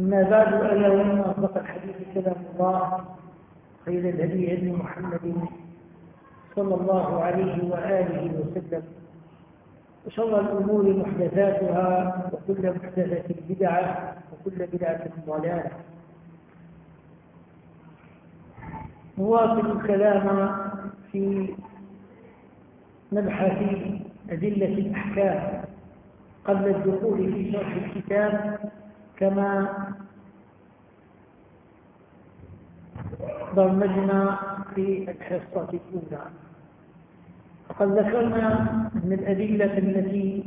أما بعد ألا وإن أصدق الحديث كلام الله خير الهدي هدي محمد صلى الله عليه وآله وسلم. وشر الأمور محدثاتها وكل محدثة بدعة وكل بدعة ضلالة. نواصل الكلام في مبحث أدلة الأحكام قبل الدخول في شرح الكتاب. كما برمجنا في الحصة الأولى. فقد ذكرنا من الأدلة التي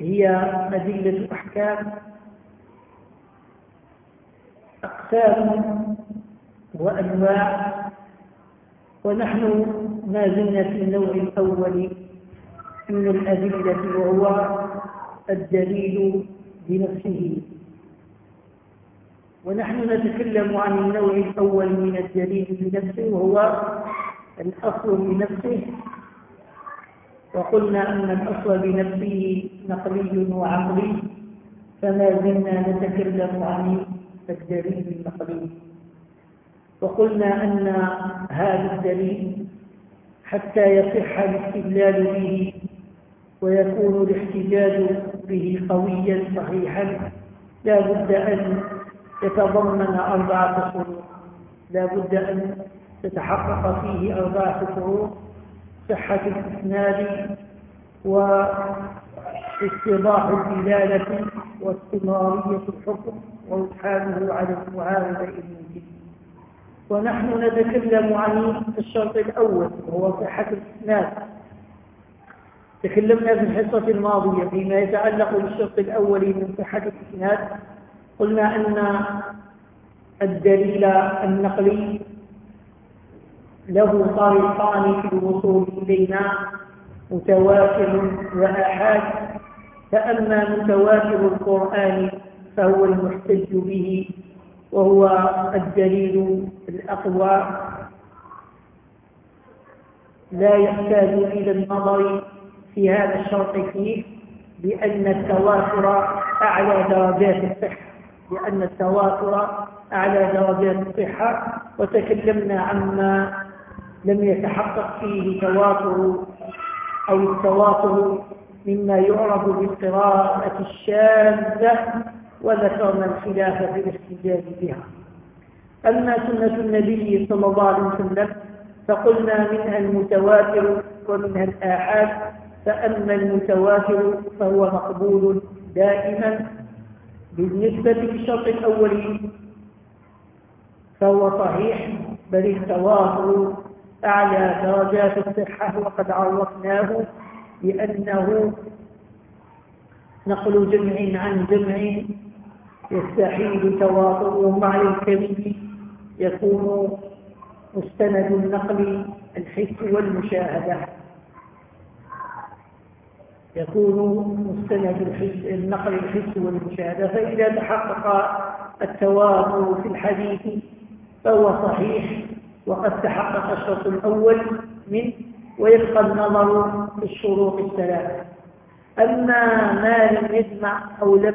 هي أدلة الأحكام أقسام وأنواع ونحن ما زلنا في النوع الأول من الأدلة وهو الدليل بنفسه ونحن نتكلم عن النوع الأول من الدليل بنفسه وهو الأصل بنفسه وقلنا أن الأصل بنفسه نقلي وعقلي فما زلنا نتكلم عن الدليل النقلي. وقلنا أن هذا الدليل حتى يصح الاستدلال به ويكون الاحتجاج به قويا صحيحا. لا بد أن يتضمن أربعة شروط. لا بد أن تتحقق فيه أربعة شروط صحة الإسناد واستيضاح الدلالة واستمرارية الحكم وإتحامه على المعارضة الممكن ونحن نتكلم عن الشرط الأول وهو صحة الإسناد. تكلمنا في الحصة الماضية فيما يتعلق بالشرط الأول من صحة الإسناد قلنا أن الدليل النقلي له طريقان في الوصول إلينا متواتر وآحاد. فأما متواتر القرآن فهو المحتج به وهو الدليل الأقوى. لا يحتاج إلى النظر في هذا الشرط فيه لأن التواتر أعلى درجات الصحة لأن التواتر أعلى درجات الصحة. وتكلمنا عما لم يتحقق فيه تواتر أو التواتر مما يعرف بالقراءة الشاذة وذكرنا الخلاف في الاحتجاج بها. أما سنة النبي صلى الله عليه وسلم فقلنا منها المتواتر ومنها الآحاد. فأما المتواتر فهو مقبول دائما بالنسبة للشرط الأول فهو صحيح بل التواتر أعلى درجات الصحة وقد عرفناه بأنه نقل جمع عن جمع يستحيل تواطؤه مع الكذب يكون مستند النقل الحس والمشاهدة. يكون مستند النقل الحس والمشاهدة. فإذا تحقق التواتر في الحديث فهو صحيح وقد تحقق الشرط الأول منه ويبقى النظر في الشروط الثلاثة. أما ما لم يجمع أو لم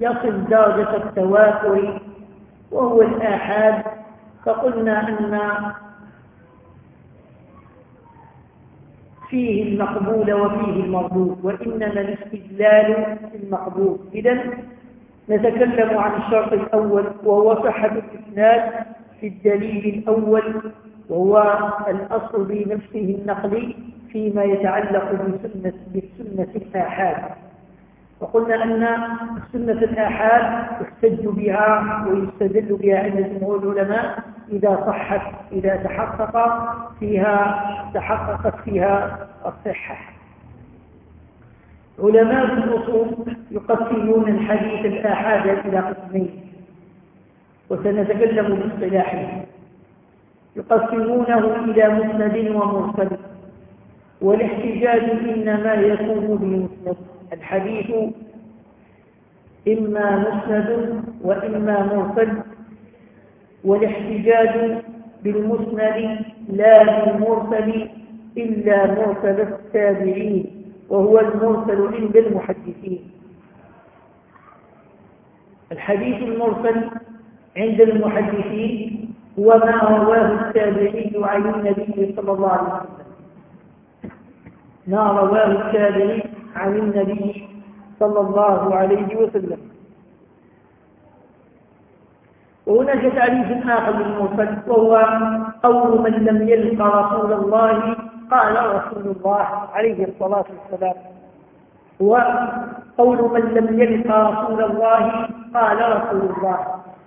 يصل درجة التواتر وهو الآحاد فقلنا أن فيه المقبول وفيه المردود وإنما الاستدلال المقبول. إذا نتكلم عن الشرط الأول وهو صحة الإسناد في الدليل الأول وهو الأصل بنفسه النقلي فيما يتعلق بسنة, بسنة الآحاد. وقلنا أن سنة الآحاد يحتج بها ويستدل بها عند جمهور العلماء إذا صحت إذا تحقق فيها تحققت فيها الصحة. علماء الأصول يقسمون الحديث الآحاد إلى قسمين وسنتكلم باصطلاحه. يقسمونه إلى مسند ومرسل والاحتجاج إنما يكون بمسند. الحديث إما مسند وإما مرسل والاحتجاج بالمسند لا بالمرسل إلا مرسل التابعين وهو المرسل عند المحدثين. الحديث المرسل عند المحدثين هو ما رواه التابعي عن النبي صلى الله عليه وسلم. ما رواه التابعي عن النبي صلى الله عليه وسلم. وهناك تعريف آخر للمرسل وهو قول من لم يلق رسول الله قال رسول الله عليه الصلاة والسلام. وقول من لم يلق رسول الله قال رسول الله.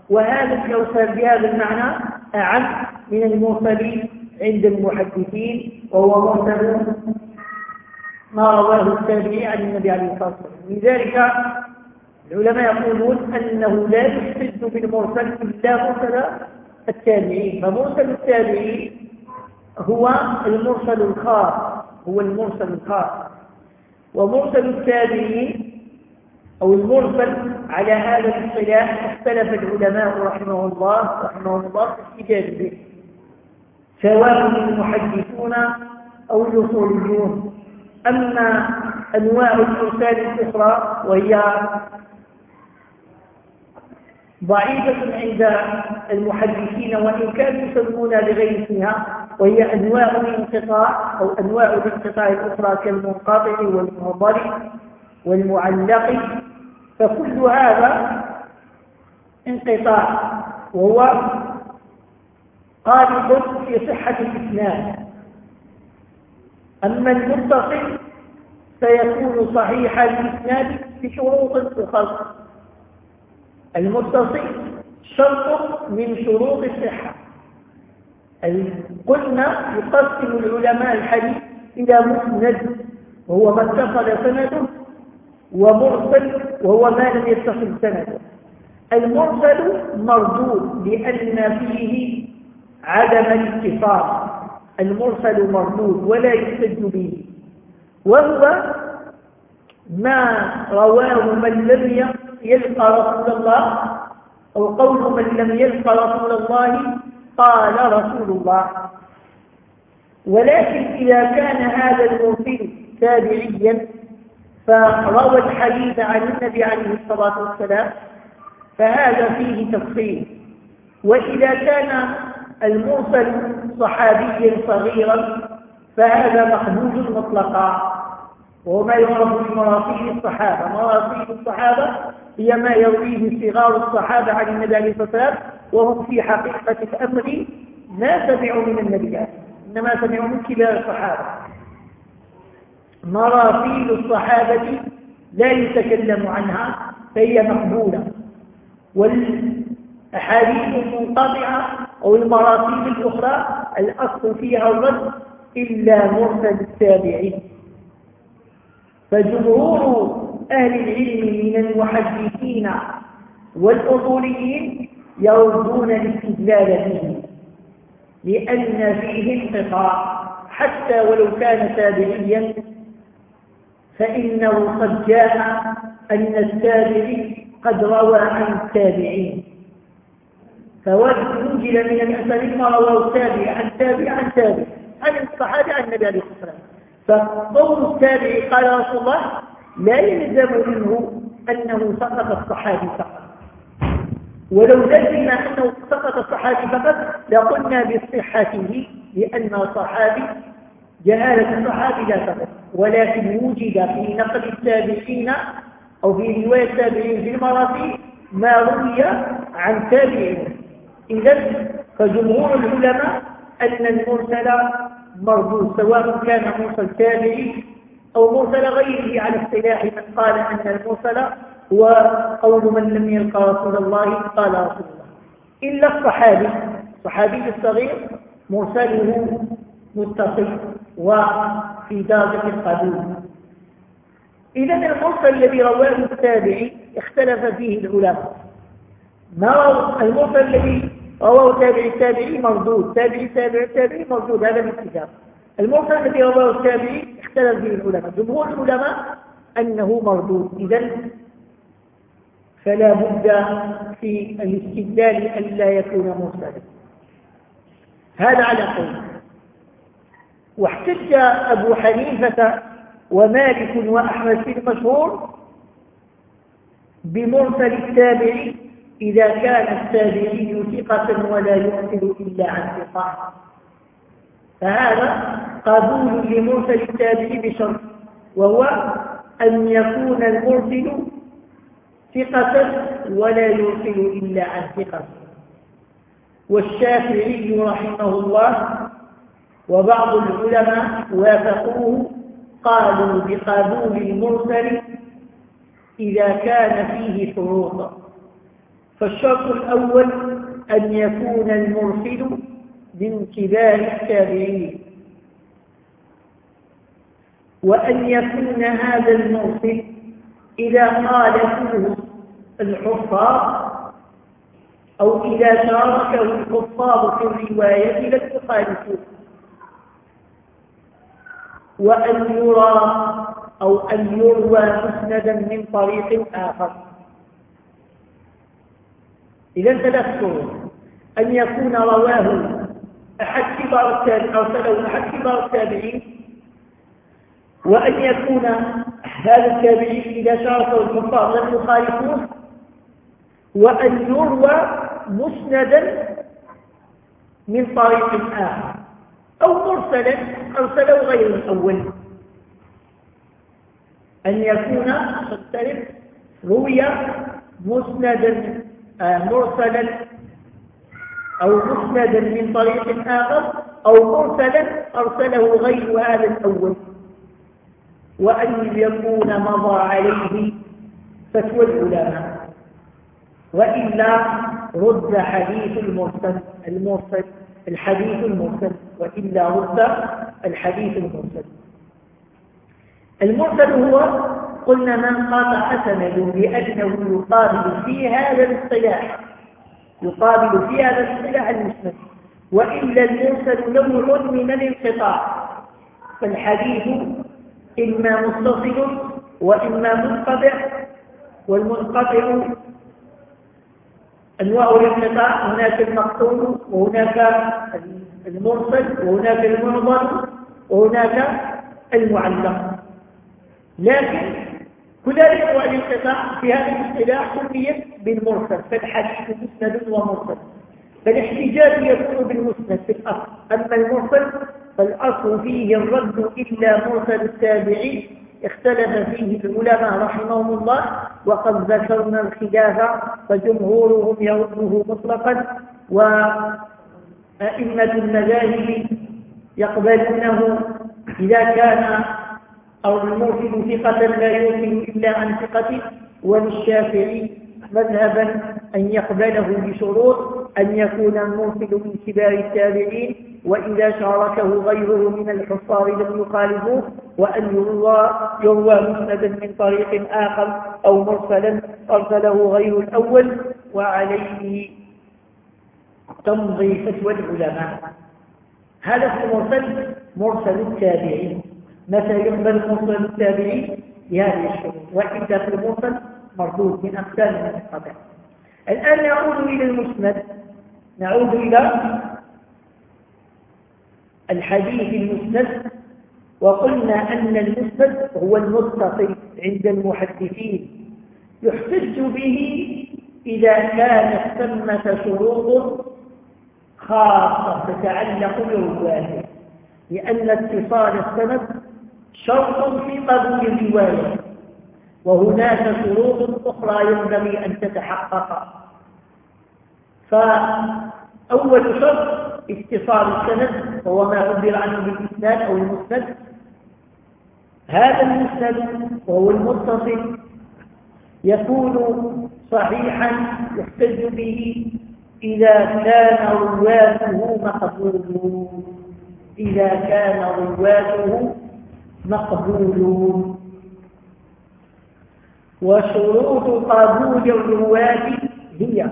وهذا الكوثر بهذا المعنى أعم من المرسلين عند المحدثين وهو مرسل ما رواه التابعي عن النبي عليه الصلاة والسلام. لذلك العلماء يقولون أنه لا يحتج بالمرسل إلا مرسل التابعين فمرسل التابعين هو المرسل الخاص هو المرسل الخاص. ومرسل التابعين أو المرسل على هذا الاصطلاح اختلف العلماء رحمه الله رحمه الله في به سواء المحدثون أو الأصوليون. أما أنواع الإرسال الأخرى وهي ضعيفة عند المحدثين وإن كانوا يسمونها بغير اسمها وهي أنواع الانقطاع أو أنواع الانقطاع الأخرى كالمنقطع والمعضل والمعلق. فكل هذا انقطاع وهو قالب في صحة الإسلام أما المتصل فيكون صحيح الإسناد بشروط أخرى. المتصل شرط من شروط الصحة. قلنا يقسم العلماء الحديث إلى مسند وهو ما اتصل سنده ومرسل وهو ما لم يتصل سنده. المرسل مردود لأن فيه عدم الاتصال المرسل مردود ولا يحتج به. وهو ما رواه من لم يلقى رسول الله أو قول من لم يلقى رسول الله قال رسول الله. ولكن إذا كان هذا المرسل تابعيا فروى الحديث عن النبي عليه الصلاة والسلام فهذا فيه تفصيل. وإذا كان المرسل صحابيا صغيرا فهذا مقبول مطلقا. وهو ما يعرف بمراسيل الصحابة. مراسيل الصحابة هي ما يرويه صغار الصحابة عن النبي عليه الصلاة والسلام وهم في حقيقة الأمر ما سمعوا من النبي إنما سمعوا من كبار الصحابة. مراسيل الصحابة لا يتكلم عنها فهي مقبولة. والأحاديث المنقطعة أو المراسيل الأخرى الأصل فيها الرد إلا مرسل التابعين. فجمهور أهل العلم من المحدثين والأصوليين يردون الاستدلال به لأن فيه انقطاع حتى ولو كان تابعيا فإنه قد جاء أن التابعي قد روى عن التابعين. فوجد من الأساليب ما رواه التابع عن تابع عن تابع عن الصحابة عن النبي عليه الصلاة فقول التابعي قال رسول الله لا يلزم منه أنه سقط الصحابي فقط. ولو لزم أنه سقط الصحابي فقط لقلنا بصحته لأن الصحابي جهالة الصحابي لا تقل ولكن وجد في نقل التابعين أو في رواية التابعين في المراسيل ما روي عن تابعين. إذا فجمهور العلماء أن المرسل مردود سواء كان مرسل تابعي أو مرسل غيره على اصطلاح من قال أن المرسل هو قول من لم يلقى رسول الله قال رسول الله. إلا الصحابي الصحابي الصغير مرسله متصل وفي درجة القبول إذا المرسل الذي رواه التابعي اختلف فيه العلماء. ما المرسل الذي رواه تابعي التابعي مردود تابعي تابعي التابعي مردود هذا الاتفاق المرسل الذي رواه التابعي اختلف فيه العلماء. جمهور العلماء أنه مردود إذا فلا بد في الاستدلال ألا يكون مرسلا. هذا على قول. واحتج أبو حنيفة ومالك وأحمد في المشهور بمرسل التابعي إذا كان التابعي ثقة ولا يرسل إلا عن ثقة. فهذا قبول لمرسل التابعي بشرط وهو أن يكون المرسل ثقة ولا يرسل إلا عن ثقة. والشافعي رحمه الله وبعض العلماء وافقوه قالوا بقبول المرسل إذا كان فيه شروط فالشرط الأول أن يكون المرسل من كبار التابعين وأن يكون هذا المرسل إذا قالته الحفاظ أو إذا شاركه الحفاظ في الرواية لم يخالفوه وأن يرى أو أن يروى مسندا من طريق آخر. إذا تذكروا أن يكون رواه أحد كبار التابعين أرسله أحد كبار التابعين وأن يكون هذا التابعي إذا شاركه الكفار لم يخالفوه وأن يروى مسندا من طريق آخر أو مرسلا أرسله غير الأول. أن يكون مختلف روي مسندا مرسلا أو مسندا من طريق آخر أو مرسلا أرسله غير هذا الأول. وأن يكون مضى عليه فتوى العلماء. وإلا رد حديث المرسل المرسل الحديث المرسل. وإلا رد الحديث المرسل. المرسل هو قلنا من قاطع سند بأنه يقابل في هذا الاصطلاح. يقابل في هذا الاصطلاح المسند. وإلا المرسل نوع من الانقطاع. فالحديث إما متصل وإما منقطع. والمنقطع أنواع الانقطاع. هناك المقطوع وهناك المرسل وهناك المعضل وهناك المعلق. لكن هذه انواع الانقطاع في هذا الاصطلاح سميت بالمرسل فالحديث مسند ومرسل. فالاحتجاج يكون بالمسند في الأصل. أما المرسل فالأصل فيه الرد إلا مرسل التابعي اختلف فيه العلماء رحمهم الله وقد ذكرنا الخلاف فجمهورهم يرده مطلقا وأئمة المذاهب يقبلونه إذا كان أو المرسل ثقة لا يرسل إلا عن ثقة وللشافعي مذهبا أن يقبله بشروط أن يكون المرسل من كبار التابعين وإذا شاركه غيره من الحصار لم يخالفوه وأن يروى, يروى مسندا من طريق آخر أو مرسلا أرسله غير الأول وعليه تمضي فتوى العلماء. هذا في مرسل مرسل التابعين. متى يقبل مرسل التابعين بهذه الشروط وإذا في المرسل مردود من أقسام من القطع الآن نعود إلى المسند. نعود إلى الحديث المسند. وقلنا أن المسند هو المتصل عند المحدثين. يحتج به إذا كانت ثمة شروط خاصة تتعلق برواته لأن اتصال السند شرط في قبول الرواية. وهناك شروط أخرى ينبغي أن تتحقق. فأول شرط اتصال السند وهو ما عبر عنه بالإسناد أو المسند هذا المسند وهو المتصل يكون صحيحا يحتج به إذا كان رواته مقبول. إذا كان رواته مقبول وشروط قبول الرواة هي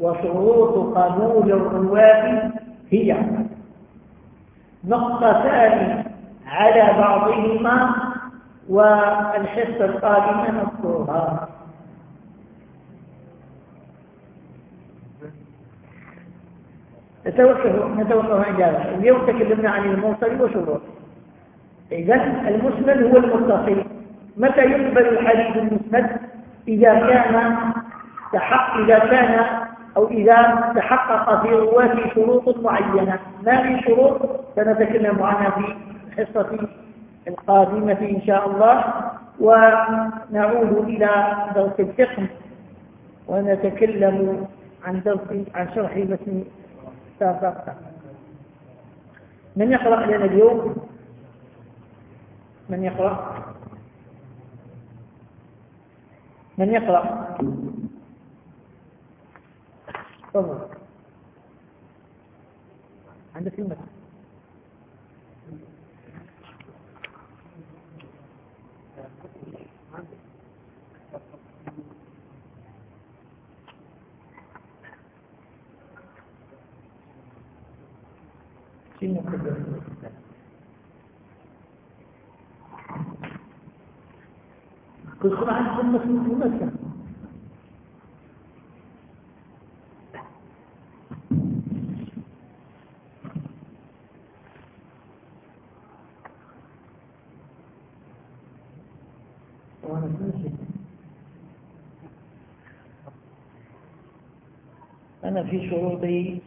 وشروط قبول الرواة هي. نقطتان على بعضهما والحصة القادمة نذكرها نتوقف نتوقف هذا. اليوم تكلمنا عن المرسل وشروطه. إذا المسند هو المتصل. متى يقبل الحديث المسند؟ إذا كان تحقق إذا كان أو إذا تحقق في رواته شروط معينة. ما في شروط سنتكلم عنها في الحصة القادمة إن شاء الله ونعود إلى درس الفقه ونتكلم عن درس عن شرح متن من يقرأ لنا اليوم؟ من يقرأ؟ من يقرأ؟ تفضل. عندك المثل شنو كل خطأ عندكم مثل أنا في شروطي.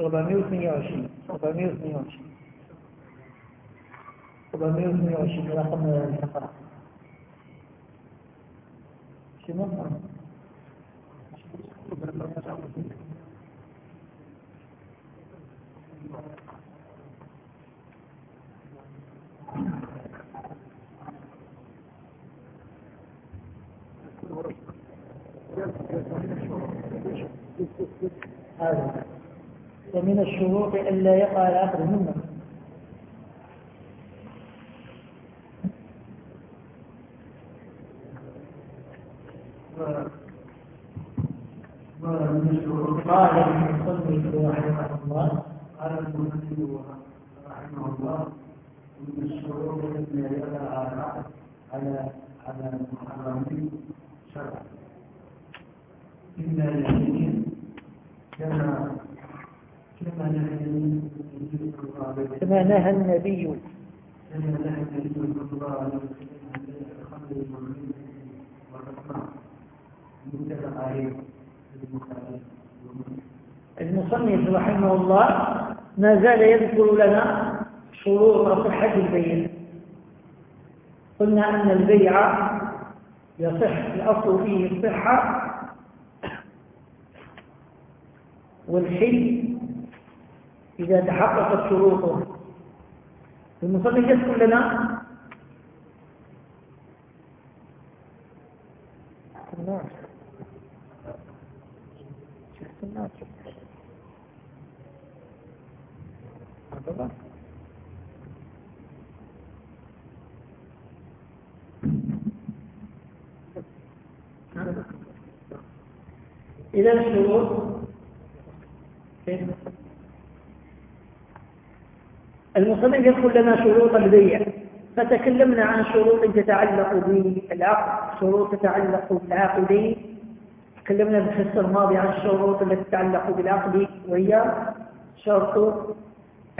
422 422 422 رقم الفقرة شنو؟ ومن الشروط ألا يقع العقد منه قال المصنف رحمه الله قال المصنف رحمه الله من الشروط التي يقع العقد على على المحرمين شرعا إما اليمين كما كما نهى كما نهى النبي. كما نهى النبي صلى الله عليه وسلم عن الخمر والرحمة المصنف رحمه الله ما زال يذكر لنا شروط صحة البيع. قلنا أن البيع يصح الأصل فيه الصحة والحل إذا تحققت شروطه. المصنف يذكر لنا الناس إذا الشروط. المصنف يذكر لنا شروط البيع. فتكلمنا عن شروط تتعلق بالعقد شروط تتعلق بالعاقدين تكلمنا في الحصة الماضية عن الشروط التي تتعلق بالعقد وهي شرط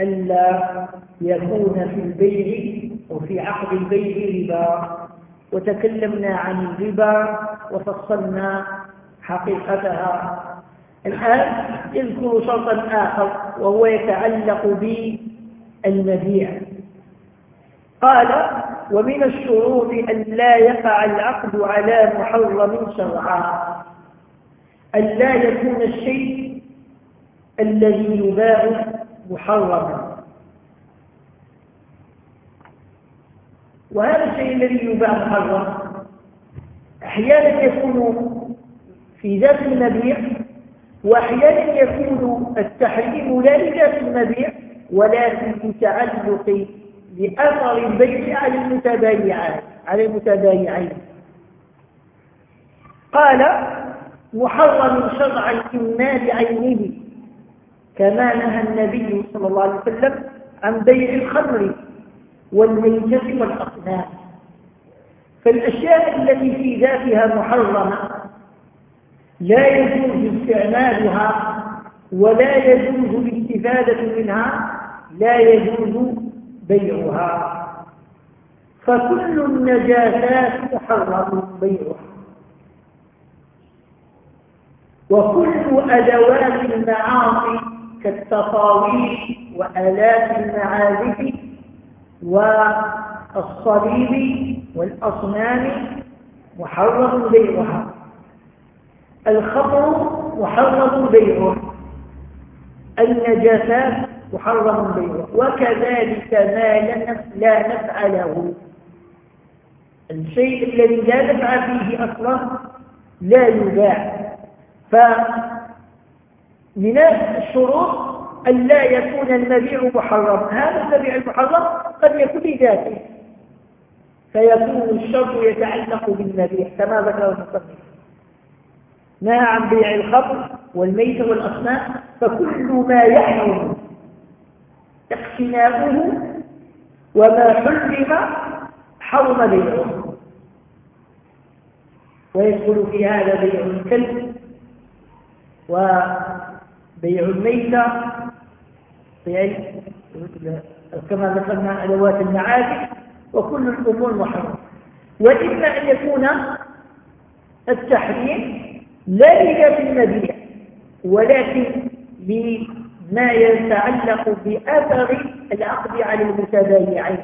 ألا يكون في البيع وفي عقد البيع ربا. وتكلمنا عن الربا وفصلنا حقيقتها. الآن يذكر شرطا آخر وهو يتعلق بالمبيع. قال ومن الشروط أن لا يقع العقد على محرم شرعا. أن لا يكون الشيء الذي يباع محرما. وهذا الشيء الذي يباع محرم أحيانا يكون في ذات المبيع وأحيانا يكون التحريم لا لذات المبيع ولكن لتعلق لأثر البيع على المتبايعات على المتبايعين. قال محرم شرعا إما بعينه. كما نهى النبي صلى الله عليه وسلم عن بيع الخمر والميتة والأصنام فالأشياء التي في ذاتها محرمة لا يجوز استعمالها ولا يجوز الاستفادة منها لا يجوز بيعها. فكل النجاسات محرم بيعها. وكل أدوات المعاصي كالتصاوير وآلات المعازف والصليب والأصنام محرم بيعها. الخمر محرم بيعه النجاسات محرم بيعه وكذلك ما لا نفع له الشيء الذي لا نفع فيه أصلا لا يباع. فمن الشروط أن لا يكون المبيع محرم. هذا المبيع المحرم قد يكون لذاته. فيكون الشرط يتعلق بالمبيع كما ذكر المصنف. نهى عن بيع الخمر والميت والأصنام فكل ما يحرم اقتناؤه وما حرم حرم بيعه. ويدخل في هذا بيع الكلب وبيع الميتة بيع كما ذكرنا أدوات المعادن وكل الأمور محرمة. وإما أن يكون التحريم لا لذات المبيع ولكن لما يتعلق بأثر العقد على المتبايعين.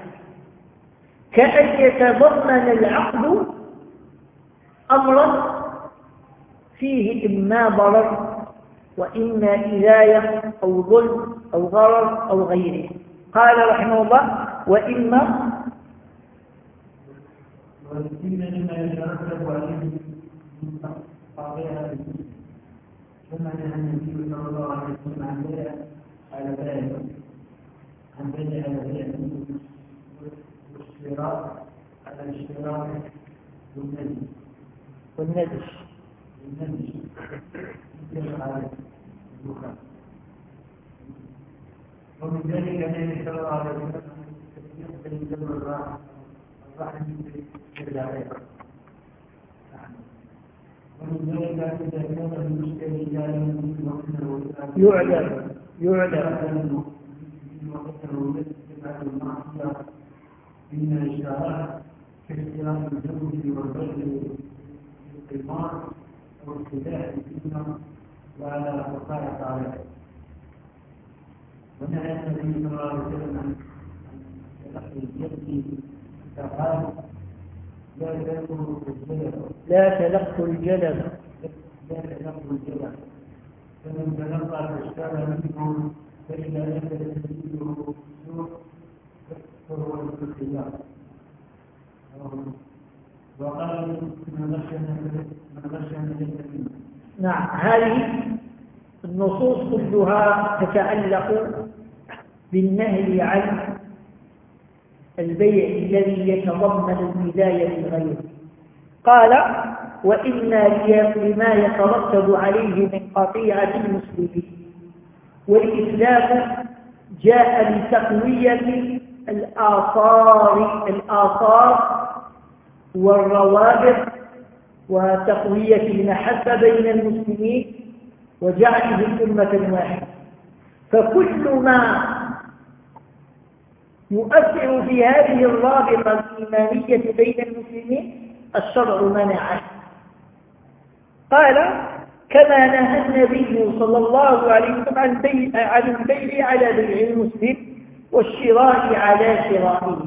كأن يتضمن العقد أمرا فيه إما ضرر وإما إذاية أو ظلم أو ضرر أو غيره. قال رحمه الله وإما وإما مما يترتب عليه قاطعها ثم نهى النبي صلى الله عليه وسلم عن بيع على عن بيع على بيع والاشتراك على على الدخان ومن ذلك النبي صلى الله عليه وسلم يقبل دم الراحة الرحم يرجع عليها ومن ذلك إذا كان المشتري لا يملك وحده يعلم يعلم. وحده يتبع المعصية من الإشارات كاختلاف والرجل في القمار أو ابتداء الفتنة وعلى وقائع عليه ونهى النبي صلى الله عليه وسلم عن اليد فقال لا تأكل الجلد. لا تلقوا الجلب لا تلقوا الجلد. فمن تلقى فاشترى منه فإذا لم تجده سوء فهو الخيار وقال من غشنا من غشنا ليس نعم. هذه النصوص كلها تتعلق بالنهي عن البيع الذي يتضمن البداية للغير قال وإنا لما يترتب عليه من قطيعة المسلمين. والإسلام جاء لتقوية الآثار الآثار والروابط وتقوية المحبة بين المسلمين وجعلهم أمة واحدة. فكل ما يؤثر في هذه الرابطة الإيمانية بين المسلمين الشرع منعه. قال كما نهى النبي صلى الله عليه وسلم عن عن البيع على بيع المسلم والشراء على شرائه.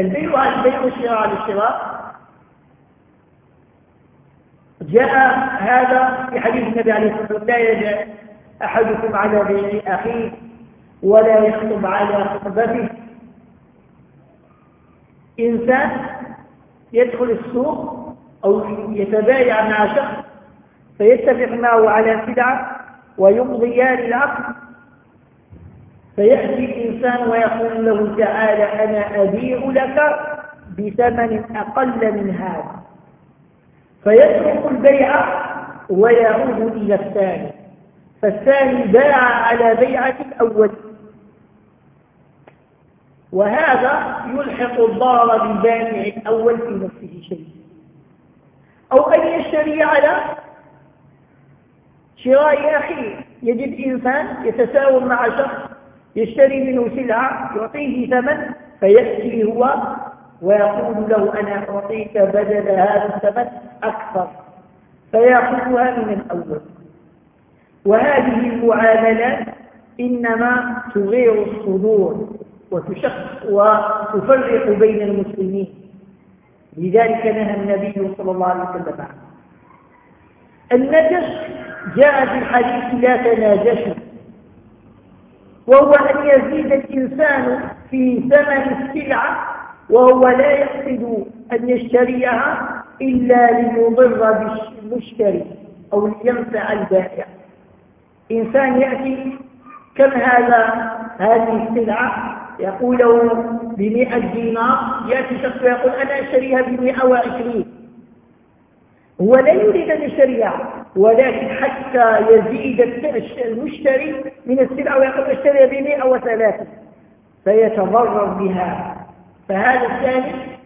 البيع على البيع والشراء على الشراء جاء هذا في حديث النبي عليه الصلاة والسلام لا يجع أحدكم على بيع أخيه ولا يخطب على خطبته. إنسان يدخل السوق أو يتبايع مع شخص فيتفق معه على سلعة ويمضيان العقد. فيأتي الإنسان ويقول له تعالى أنا أبيع لك بثمن أقل من هذا. فيترك البيع ويعود إلى الثاني فالثاني باع على بيعة الأول. وهذا يلحق الضرر بالبائع الأول في نفسه شيء أو أن يشتري على شراء أخيه. يجد إنسان يتساوم مع شخص يشتري منه سلعة يعطيه ثمن فيأتي هو ويقول له أنا أعطيك بدل هذا الثمن أكثر. فيأخذها من الأول. وهذه المعاملات إنما تغير الصدور وتفرق بين المسلمين. لذلك نهى النبي صلى الله عليه وسلم النجش جاء في الحديث لا تناجشوا وهو أن يزيد الإنسان في ثمن السلعة وهو لا يقصد أن يشتريها إلا ليضر بالمشتري أو لينفع البائع. إنسان يأتي كم هذا؟ هذه السلعة؟ يقول له بمئة دينار. يأتي شخص ويقول أنا أشتريها بمئة وعشرين. هو لا يريد أن يشتريها ولكن حتى يزيد المشتري من السلعة ويقول أشتريها بمئة وثلاثة فيتضرر بها. فهذا الثاني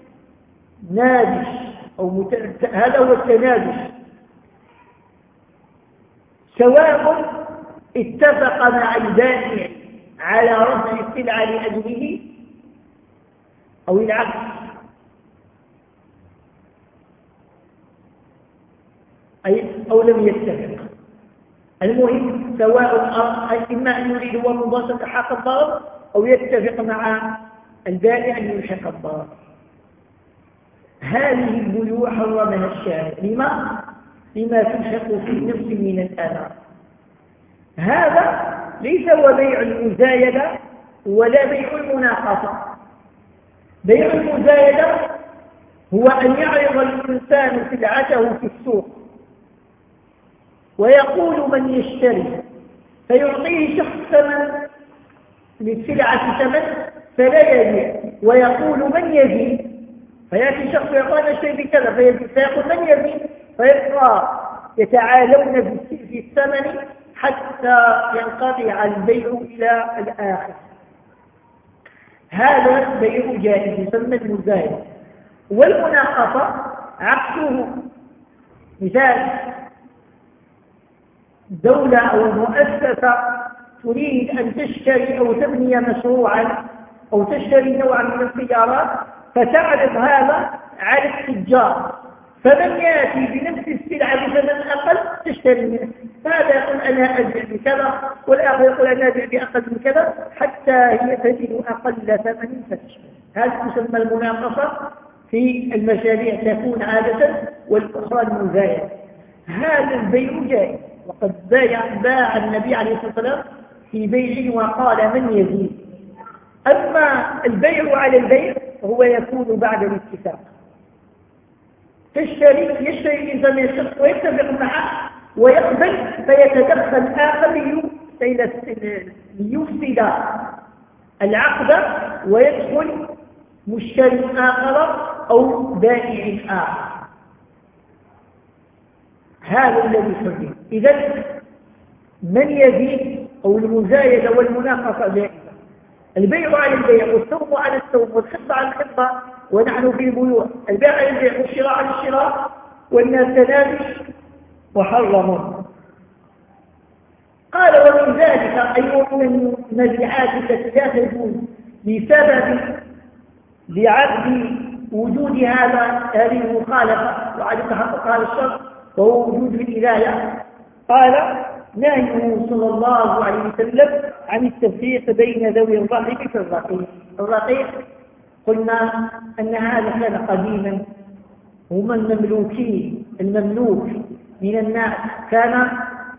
نادش أو مت... هذا هو التنادش سواء اتفق مع البائع على رفع السلعة لأجله أو العكس. أي أو لم يتفق. المهم سواء إما أن يريد هو مباشرة حق الضرر أو يتفق مع البائع يلحق الضرر هذه البيوع حرمها الشارع. لما؟ لما تلحق في نفس من الآثار هذا ليس هو بيع المزايدة ولا بيع المناقصة. بيع المزايدة هو أن يعرض الإنسان سلعته في السوق. ويقول من يشتري. فيعطيه شخص ثمن للسلعة ثمن فلا يبيع ويقول من يزيد فيأتي شخص يقول اشتري بكذا فيقول من يزيد فيبقى يتعالون في الثمن حتى ينقطع البيع إلى الآخر. هذا بيع جائز يسمى المزايد. والمناقصة عكسه مثال دولة أو مؤسسة تريد أن تشتري أو تبني مشروعا أو تشتري نوعا من السيارات فتعرض هذا على التجار. فمن يأتي بنفس السلعة بثمن أقل تشتري منه. فهذا يقول أنا أبيع بكذا والآخر يقول أنا أبيع بأقل من كذا حتى هي تجد أقل ثمن فتشتري. هذه تسمى المناقصة في المشاريع تكون عادة والأخرى المزايدة هذا البيع جائز. وقد باع, باع النبي عليه الصلاة والسلام في بيع وقال من يزيد. أما البيع على البيع هو يكون بعد الاتفاق. تشتري يشتري الإنسان الشخص ويتفق معه ويقبل فيتدخل آخر ليفسد العقد ويدخل مشتري آخر أو بائع آخر. هذا الذي حرم إذا من يزيد أو المزايدة والمناقصة البيع على البيع والثوب على الثوب والخطة على الخطة ونحن في بيوع. البيع على البيع والشراء على الشراء والناس تنافس. محرم قال ومن ذلك أي من المبيعات التي لا تجوز بسبب لعبد وجود هذا هذه المخالفة. وعدم تحقق هذا الشرط وهو وجود الإلاية قال نهيه صلى الله عليه وسلم عن التفريق بين ذوي الرحم في الرقيق. قلنا أن هذا كان قديما هم المملوكين المملوك من الناس كان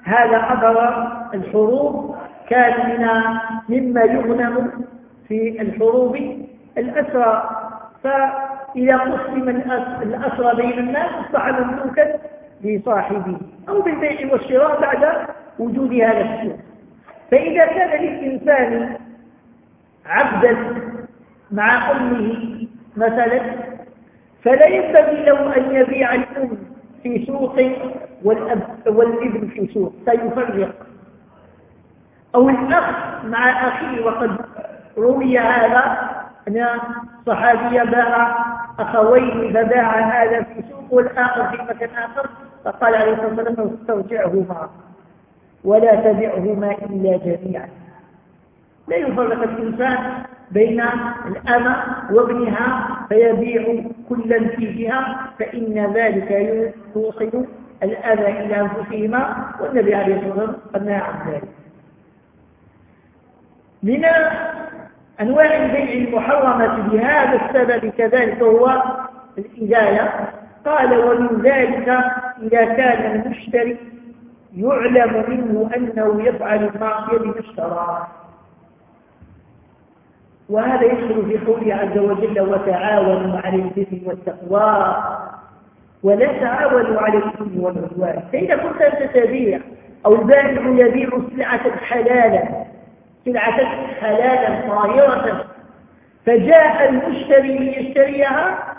هذا حضر الحروب كان من مما يغنم في الحروب الأسرى. فإذا قسم الأسرى بين الناس أصبح مملوكا لصاحبه أو بالبيع والشراء بعد وجود هذا السوق فإذا كان للإنسان عبدا مع أمه مثلا فلا ينبغي له أن يبيع الأم في سوق والأب والابن في سوق سيفرق أو الأخ مع أخيه وقد روي هذا أن صحابيا باع أخوين فباع هذا في سوق والآخر في مكان آخر فقال عليه الصلاة والسلام استرجعهما. ولا تبعهما إلا جميعا. لا يفرق الإنسان بين الأمة وابنها فيبيع كلا في جهة فإن ذلك يوصل الأذى إلى أنفسهما والنبي عليه الصلاة والسلام نهى عن ذلك. من أنواع البيع المحرمة بهذا السبب كذلك هو الإزالة. قال ومن ذلك إذا كان المشتري يعلم منه أنه يفعل المعصية بما وهذا يدخل في قوله عز وجل وتعاونوا على البر والتقوى ولا تعاونوا على الإثم والعدوان. فإذا كنت أنت تبيع أو البائع يبيع سلعة حلالا سلعة حلالا طاهرة فجاء المشتري ليشتريها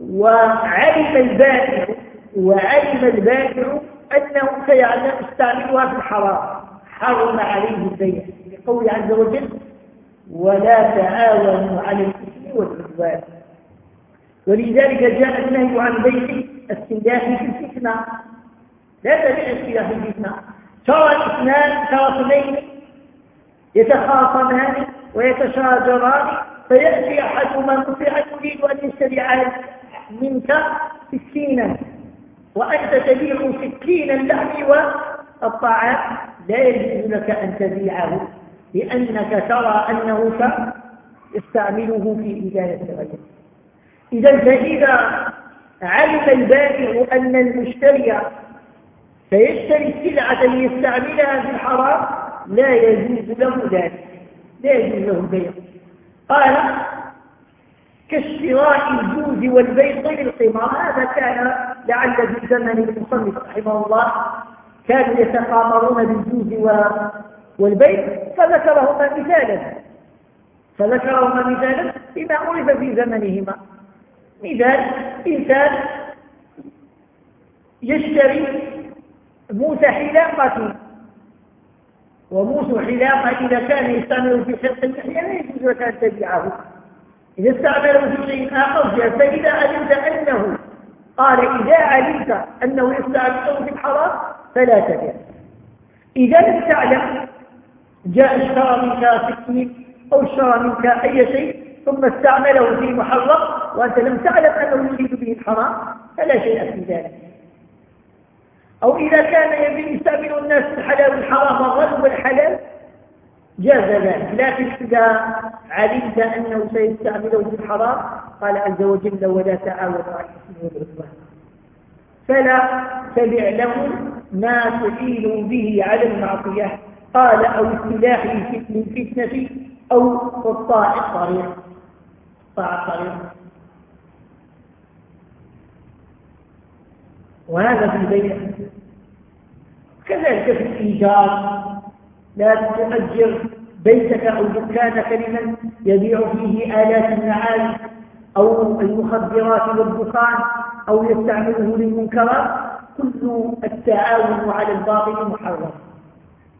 وعلم البائع وعلم البائع أنه سيستعملها في الحرام. حرم عليه البيع لقول عز وجل ولا تعاونوا على الإثم والعدوان. ولذلك جاء النهي عن بيع السلاح في الفتنة. لا تبيع السلاح في الفتنة. ترى الاثنان ترى الاثنين يتخاصمان ويتشاجران فيأتي أحدهما مسرعا يريد أن يشتري منك سكينا وأنت تبيع سكين اللحم والطعام لا يجوز لك أن تبيعه لأنك ترى أنه يستعمله في إزالة الغير إذا فإذا علم البائع أن المشتري فيشتري السلعة ليستعملها في الحرام لا يجوز له ذلك لا يجوز له البيع قال كاشتراء الجوز والبيض للقمار هذا كان لعل في زمن المصنف رحمه الله كانوا يتقامرون بالجوز والبيض فذكرهما مثالا. فذكرهما مثالا بما عرف في زمنهما. مثال إنسان يشتري موسى حلاقة وموس حلاقة إذا كان يستعمل في خلق اللحية لا يجوز لك أن تبيعه. إذا استعمله في شيء آخر فإذا علمت أنه قال إذا علمت أنه يستعمله في الحرام فلا تبيع. إذا لم تعلم جاء اشترى منك سكين أو اشترى منك أي شيء ثم استعمله في محرم وأنت لم تعلم أنه يريد به الحرام فلا شيء في ذلك. أو إذا كان يستعمل الناس الحلال والحرام غلو الحلال جاز ذلك. لكن إذا علمت أنه سيستعمله في الحرام قال عز وجل ولا تعاونوا على الإثم والعدوان. فلا تبع له ما تعين به على المعصية. قال أو السلاح للفتنة أو قطاع الطريق قطاع الطريق وهذا في البيع. كذلك في الإيجار. لا تؤجر. بيتك أو دكانك لمن يبيع فيه آلات النعال أو المخدرات والدخان أو يستعمله للمنكرات كل التعاون على الباطل محرم.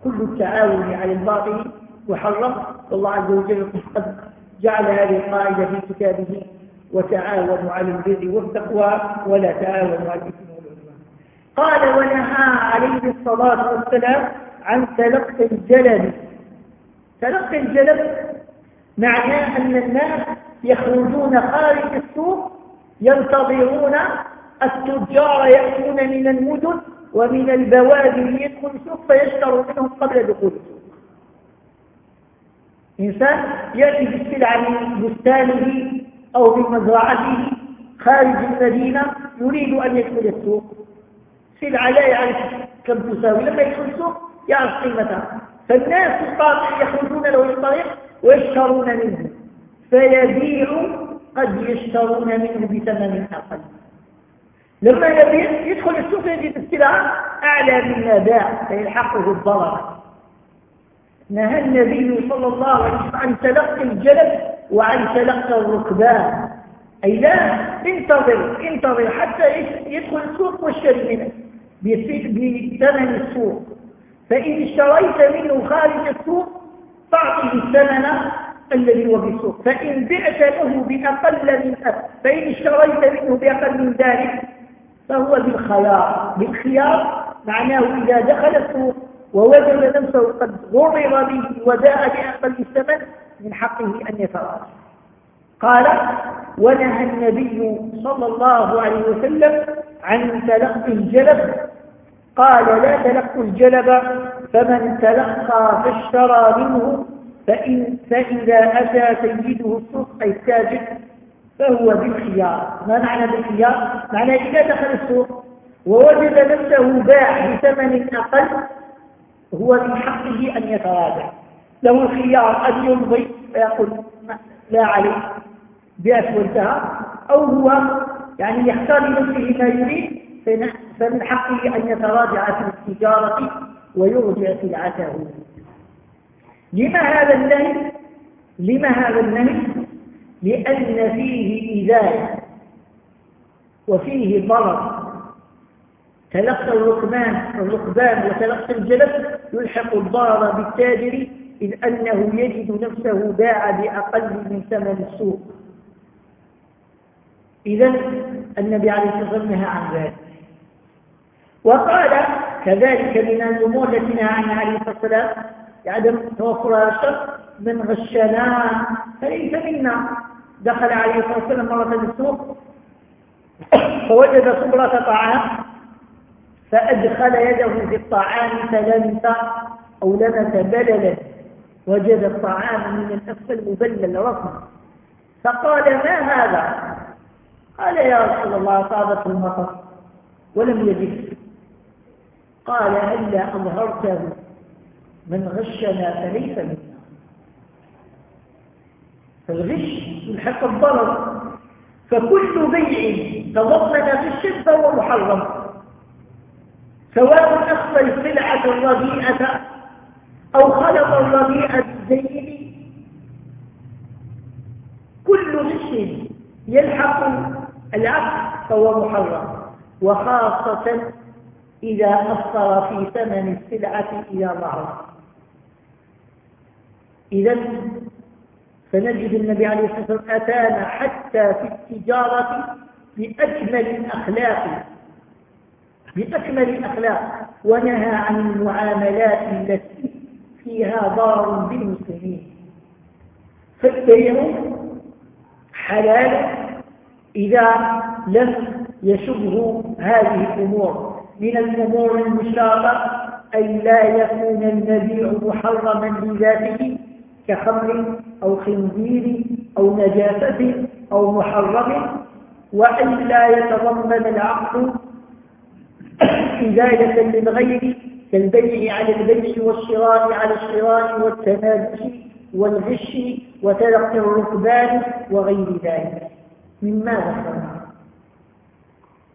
كل التعاون على الباطل محرم. والله عز وجل قد جعل هذه القاعدة في كتابه وتعاونوا على البر والتقوى ولا تعاونوا على الإثم والعدوان. قال ونهى عليه الصلاة والسلام عن تلقي الجلد تلقي الجلد معناه أن الناس يخرجون خارج السوق ينتظرون التجار يأتون من المدن ومن البوادي ليدخل السوق فيشتروا منهم قبل دخول السوق. إنسان يأتي بالسلعة من بستانه أو من مزرعته خارج المدينة يريد أن يدخل السوق. سلعة لا يعرف كم تساوي لما يدخل السوق يعرف قيمتها. فالناس القاطع يخرجون له الطريق ويشترون منه. فيبيع قد يشترون منه بثمن أقل. لما يبيع يدخل السوق يجد السلعة أعلى مما باع فيلحقه الضرر. نهى النبي صلى الله عليه وسلم عن تلقي الجلد وعن تلقي الركبان. أي لا انتظر انتظر حتى يدخل السوق واشتري منه. بثمن السوق. فإن اشتريت منه خارج السوق تعطيه الثمن الذي هو في السوق. فإن بعت له بأقل من فإن اشتريت منه بأقل من ذلك فهو بالخيار. بالخيار معناه إذا دخل السوق ووجد نفسه قد غرر به وجاء بأقل الثمن من حقه أن يتراجع. قال ونهى النبي صلى الله عليه وسلم عن تلقي الجلب قال لا تلقوا الجلب فمن تلقى فاشترى منه فإن فإذا أتى سيده السوق أي التاجر فهو بالخيار ما معنى بالخيار؟ معنى إذا دخل السوق ووجد نفسه باع بثمن أقل هو من حقه أن يتراجع له الخيار أن يمضي فيقول لا عليه بأس وانتهى أو هو يعني يختار لنفسه ما يريد فمن حقه أن يتراجع في التجارة ويرجع سلعته. لما هذا النهي؟ لما هذا النهي؟ لأن فيه إذاية وفيه ضرر. تلقى الركبان الركبان وتلقى الجلب يلحق الضرر بالتاجر إذ أنه يجد نفسه باع بأقل من ثمن السوق. إذا النبي عليه الصلاة والسلام نهى عن ذلك. وقال كذلك من الأمور التي نهى عنها عليه الصلاة والسلام لعدم توفر هذا من غشنا فليس منا. دخل عليه الصلاة والسلام مرة السوق فوجد صبرة طعام فأدخل يده في الطعام فلمس أو لمس بللا وجد الطعام من الأسفل مبلل رسم فقال ما هذا؟ قال يا رسول الله أصابته المطر ولم يجد. قال هلا أظهرته من غشنا فليس منا. فالغش يلحق الضرر. فكل بيع تضمن غشا فهو محرم سواء أخفى السلعة الرديئة أو خلط الرديئة بالزين كل غش يلحق العقد فهو محرم. وخاصة إذا أثر في ثمن السلعة إلى ظهر إذا فنجد النبي عليه الصلاة والسلام أتانا حتى في التجارة بأجمل الأخلاق بأكمل الأخلاق ونهى عن المعاملات التي فيها ضار بالمسلمين. فالبيع حلال إذا لم يشبه هذه الأمور. من الأمور المشتركة أي لا يكون المبيع محرما لذاته كخمر أو خنزير أو نجاسة أو محرم وأن لا يتضمن العقد إزالة للغير كالبيع على البيع والشراء على الشراء والتنافس والغش وتلقي الركبان وغير ذلك. مما ذكرنا.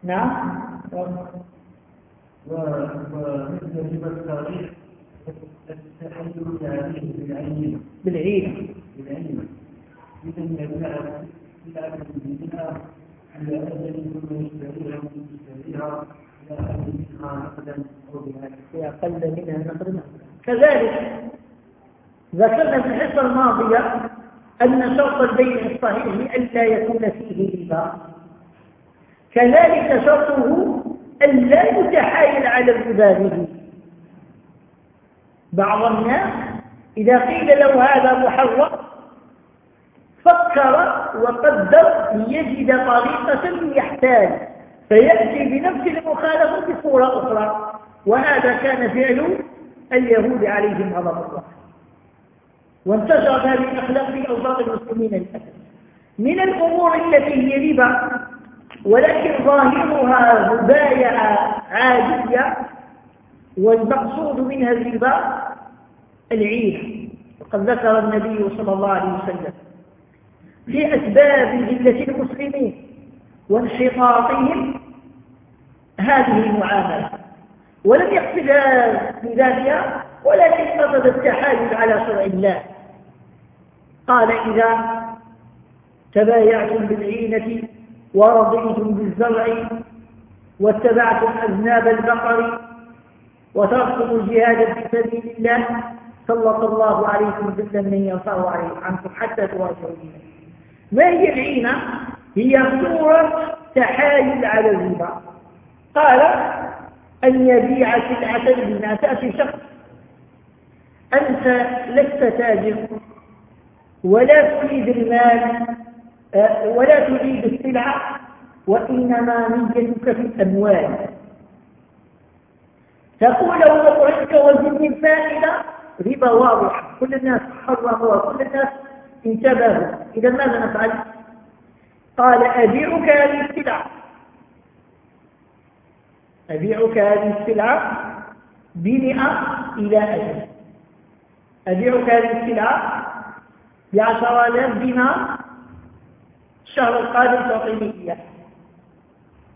نعم. ومثل التحلل عليه بالعين بالعين بالعين ثم يشتريها منها نقدا أقل منها نقدا كذلك ذكرنا في الحصة الماضية أن شرط البيع الصحيح ألا يكون فيه ربا. كذلك شرطه أن لا يتحايل على الربا به بعض الناس إذا قيل له هذا محرم فكر وقدر ليجد طريقة ليحتاج فيأتي بنفس المخالفة بصورة أخرى. وهذا كان فعل اليهود عليهم غضب الله. وانتشرت هذه الأخلاق في أوساط المسلمين للأسف. من الأمور التي هي ربا ولكن ظاهرها مبايعة عادية والمقصود منها الربا العيد وقد ذكر النبي صلى الله عليه وسلم في أسباب ذلة المسلمين وانحطاطهم هذه المعاملة. ولم يقصد بذاتها ولكن قصد التحايل على شرع الله. قال إذا تبايعتم بالعينة ورضيتم بالزرع واتبعتم أذناب البقر وتركتم الجهاد في سبيل الله. سلط الله عليكم ذلا من ينصر عنكم حتى تواجهوا ما هي العينة؟ هي صورة تحايل على الربا. قال أن يبيع سلعة للناس تأتي شخص. أنت لست تاجر ولا تريد المال. ولا تريد السلعة وإنما نيتك في الأموال. تقول لو أقعدك وزني الفائدة ربا واضح كل الناس حرموا كل الناس انتبهوا. إذا ماذا نفعل؟ قال أبيعك هذه السلعة أبيعك هذه السلعة بمئة إلى ألف. أبيعك هذه السلعة بعشر آلاف دينار. الشهر القادم تعطيني إياه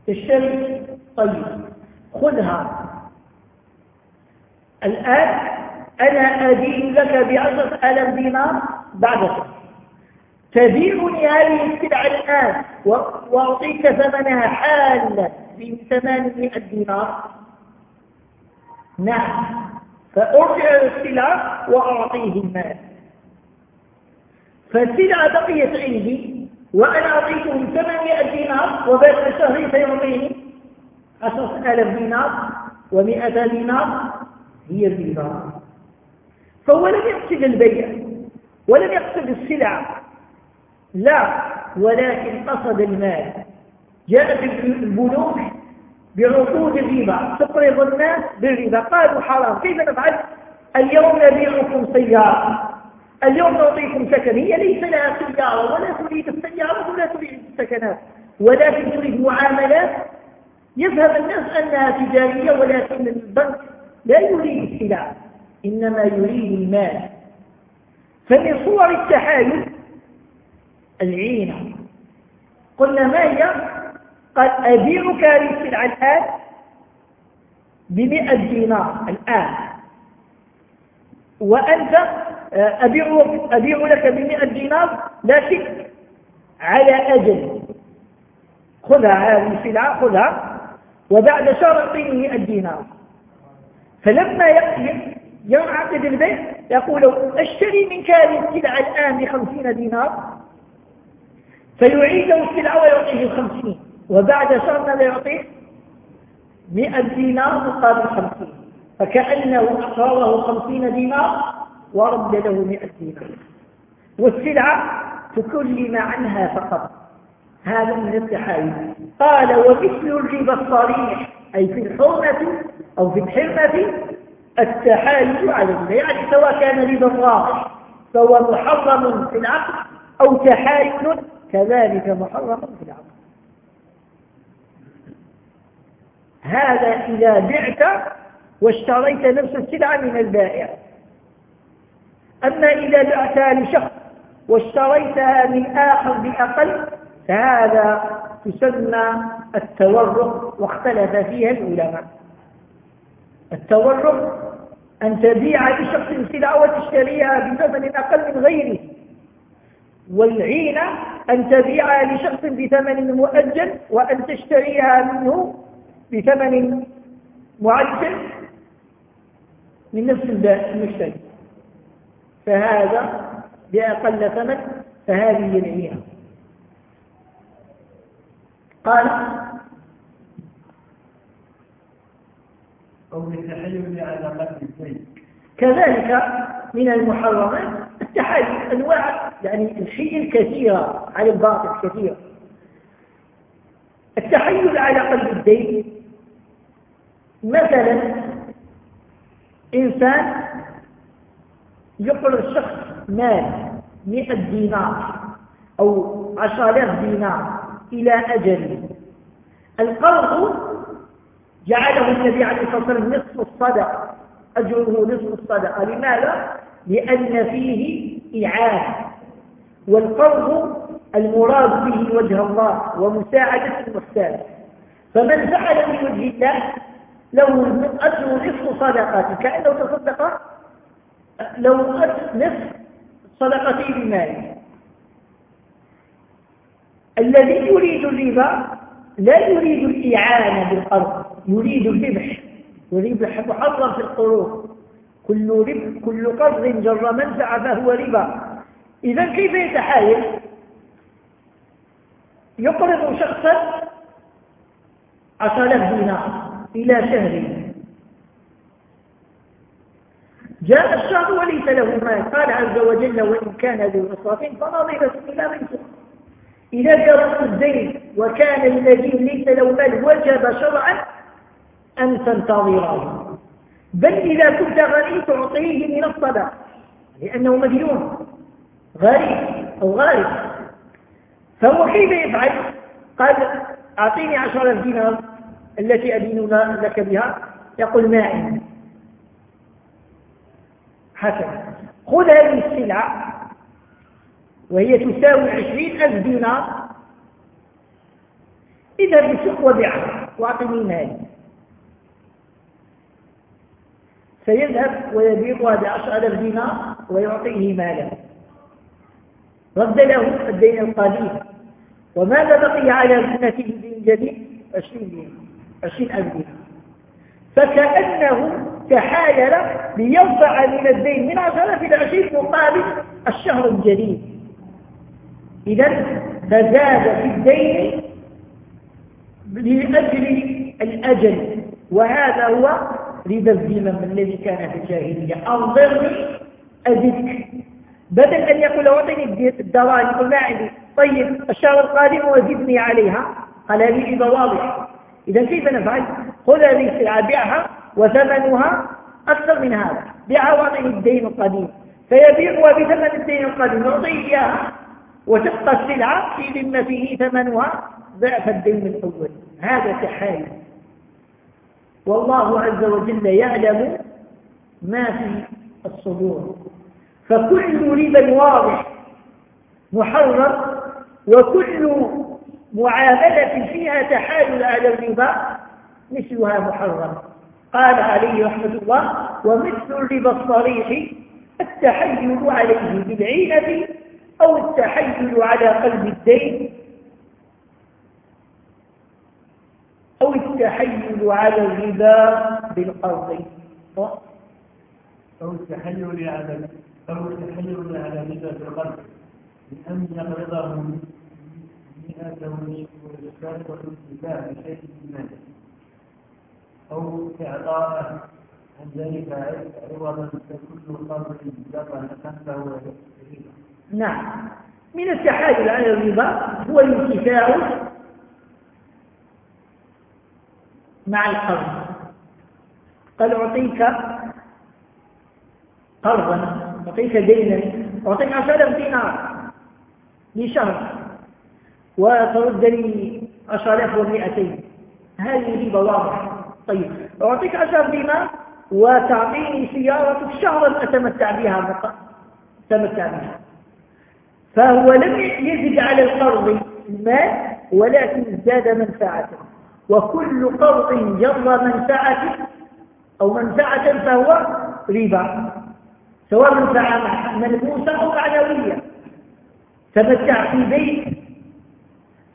تشتري طيب. خذها. الآن أنا أدين لك بعشرة آلاف دينار بعد شهر تبيعني هذه السلعة الآن وأعطيك ثمنها حالا بثمانمائة دينار. نعم. فأرجع السلعة وأعطيه المال. فالسلعة بقيت عندي وأنا أعطيته ثمانمائة دينار وبعد شهرين سيعطيني عشرة آلاف دينار ومائة دينار هي الدينار. فهو لم يقصد البيع ولم يقصد السلع. لا ولكن قصد المال. جاءت البنوك بعقود الربا. تقرض الناس بالربا. قالوا حرام كيف نفعل؟ اليوم نبيعكم سيارة. اليوم نعطيكم سكن هي ليس لها سيارة ولا تريد السيارة ولا تريد السكنات ولكن تريد معاملات. يفهم الناس أنها تجارية ولكن البنك لا يريد السلع إنما يريد المال. فمن صور التحايل العينة. قلنا ما هي؟ قال أبيعك هذه السلعة الآن بمئة دينار الآن. وأنت آه، أبيع, أبيع لك بمئة دينار لكن على أجل. خذها هذه السلعة خذها وبعد شهر أعطيني 100 دينار. فلما ينعقد البيع يقول أشتري منك هذه السلعة الآن بخمسين دينار. فيعيده السلعة ويعطيه الخمسين وبعد شهر ماذا يعطيه؟ مئة دينار مقابل خمسين. فكأنه أقرره خمسين دينار ورد له مئة دينار. والسلعة تكلم عنها فقط. هذا من التحايل. قال ومثل الربا الصريح أي في الحرمة أو في الحرمة التحايل على الربا يعني سواء كان ربا واضح فهو محرم في العقل أو تحايل كذلك محرم في العقل هذا إذا بعت واشتريت نفس السلعة من البائع. أما إذا بعتها لشخص واشتريتها من آخر بأقل فهذا تسمى التورق واختلف فيها العلماء. التورق أن تبيع لشخص سلعة وتشتريها بثمن أقل من غيره والعينة أن تبيع لشخص بثمن مؤجل وأن تشتريها منه بثمن معجل من نفس المشتري. فهذا بأقل ثمن فهذه العينة قال أو التحيل على قدر الزيت كذلك من المحرمات التحايل أنواع يعني الحيل كثيرة على الباطل كثيرة التحيل على قلب الدين مثلا إنسان يقرض شخص مال مئة دينار أو عشرات دينار إلى أجل. القرض جعله النبي عليه الصلاة والسلام نصف الصدقة أجره نصف الصدقة. لماذا؟ لأن فيه إعانة والقرض المراد به وجه الله ومساعدة المحتاج. فمن فعل من وجه الله له أجر نصف صدقة كأنه تصدق لو نصف صدقتي بمال الذي يريد الربا لا يريد الإعانة بالقرض يريد الربح. والربح محرم في القروض كل رب كل قرض جر منفعة فهو ربا. إذا كيف يتحايل؟ يقرض شخصا عشرة دينار إلى شهر. جاء الشهر وليس له مال. قال عز وجل وإن كان ذو عسرة فنظرة إلى ميسر إذا جرت الدين وكان الذي ليس له مال وجب شرعا أن تنتظره بل إذا كنت غني تعطيه من الصدقة لأنه مديون غريب أو غارب. فهو كيف يفعل؟ قال أعطيني عشرة دينار التي أدين لك بها. يقول ما عندي حسن خذ هذه السلعة وهي تساوي عشرين ألف دينار. إذا بسوق وبيعها وأعطني مالي فيذهب ويبيعها بعشر ألف دينار ويعطيه مالا. رد له الدين القديم. وماذا بقي على ذمته دين جديد؟ عشرين دينار عشرين ألف دينار. فكأنه تحايل ليرفع من الدين. من عشرة إلى عشرين مقابل الشهر الجديد. إذا فزاد في الدين لأجل الأجل. وهذا هو ربا الذمم الذي كان في الجاهلية. أنظرني أزدك. بدل أن يقول أعطني الدراهم يقول ما عندي. طيب الشهر القادم وزدني عليها. قال هذه ربا واضح. إذا كيف نفعل؟ خذ هذه السلعة بيعها وثمنها أكثر من هذا واعطني الدين القديم. فيبيعها بثمن الدين القديم. يعطيه إياها وتبقى السلعة في ذمته ثمنها ضعف الدين الأول. هذا تحايل. والله عز وجل يعلم ما في الصدور. فكل ربا واضح محرم وكل معاملة فيها تحايل على الربا مثلها محرم. قال عليه رحمة الله ومثل الربا الصريح التحيل عليه بالعينة أو التحيل على قلب الدين. أو التحيل على الربا بالقرض. أو التحيل على أو التحيل على الربا بالقرض. بأن يقرضه مئة والإسكان والانتفاع بشيء من ماله أو إعطاء عن ذلك عوضا قرض جرى فهو ربا نعم. من التحايل على الربا هو الانتفاع مع القرض. قال أعطيك قرضا أعطيك دينا أعطيك عشرة دينار لشهر وترد لي عشرة ومئتين. هذه ربا واضحة. طيب. أعطيك عشر دينار وتعطيني سيارة شهرا أتمتع بها أتمتع بها. فهو لم يزد على القرض المال ولكن زاد منفعته. وكل قرض جر منفعة أو منفعة فهو ربا. سواء منفعة ملموسة أو معنوية. تمتع في بيت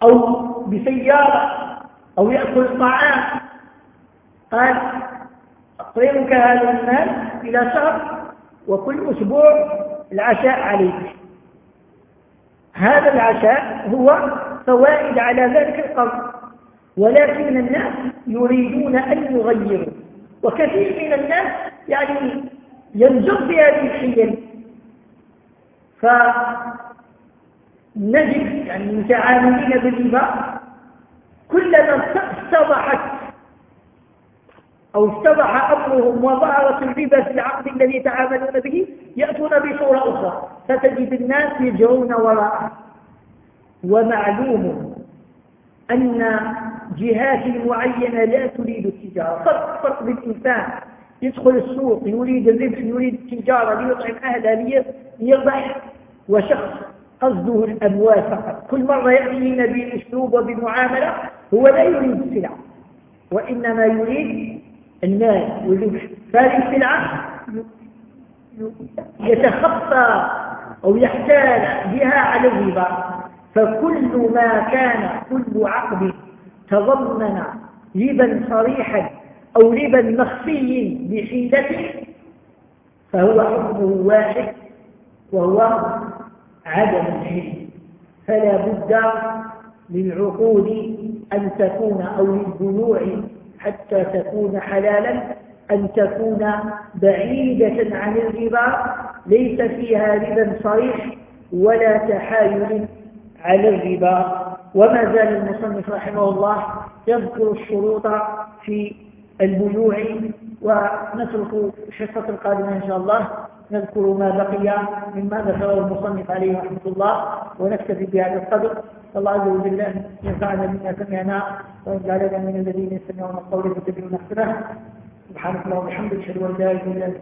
أو بسيارة أو يأكل طعام قال أقرئك هذا المال إلى شهر وكل أسبوع العشاء عليك. هذا العشاء هو فوائد على ذلك القرض ولكن الناس يريدون أن يغيروا وكثير من الناس يعني ينجر بهذه الحيل فنجد يعني المتعاملين بالربا كلما استضحت أو استضح أمرهم وظهرت الربا في العقد الذي يتعاملون به يأتون بصورة أخرى. فتجد الناس يجرون وراءه. ومعلوم أن جهات معينة لا تريد التجارة. فرق بالإنسان يدخل السوق يريد الربح يريد التجارة ليطعم أهله ليربح. وشخص قصده الأموال فقط. كل مرة يأتينا بأسلوب وبمعاملة هو لا يريد السلع وإنما يريد المال والربح فهذه السلعة يتخطى أو يحتال بها على الربا. فكل ما كان كل عقد تضمن ربا صريحا أو ربا مخفي بحيلة فهو حكمه واحد وهو عدم الحلم فلا بد للعقود أن تكون أو للبيوع حتى تكون حلالا أن تكون بعيدة عن الربا. ليس فيها ربا صريح ولا تحايل على الربا. وما زال المصنف رحمه الله يذكر الشروط في البيوع ونترك الحصة القادمة إن شاء الله. نذكر ما بقي مما ذكره المصنف عليه رحمة الله ونكتفي بهذا القدر. والله عز وجل ينفعنا بما سمعنا ويجعلنا من الذين يستمعون القول فيتبعون أحسنه. سبحانك اللهم وبحمدك أشهد أن لا إله إلا أنت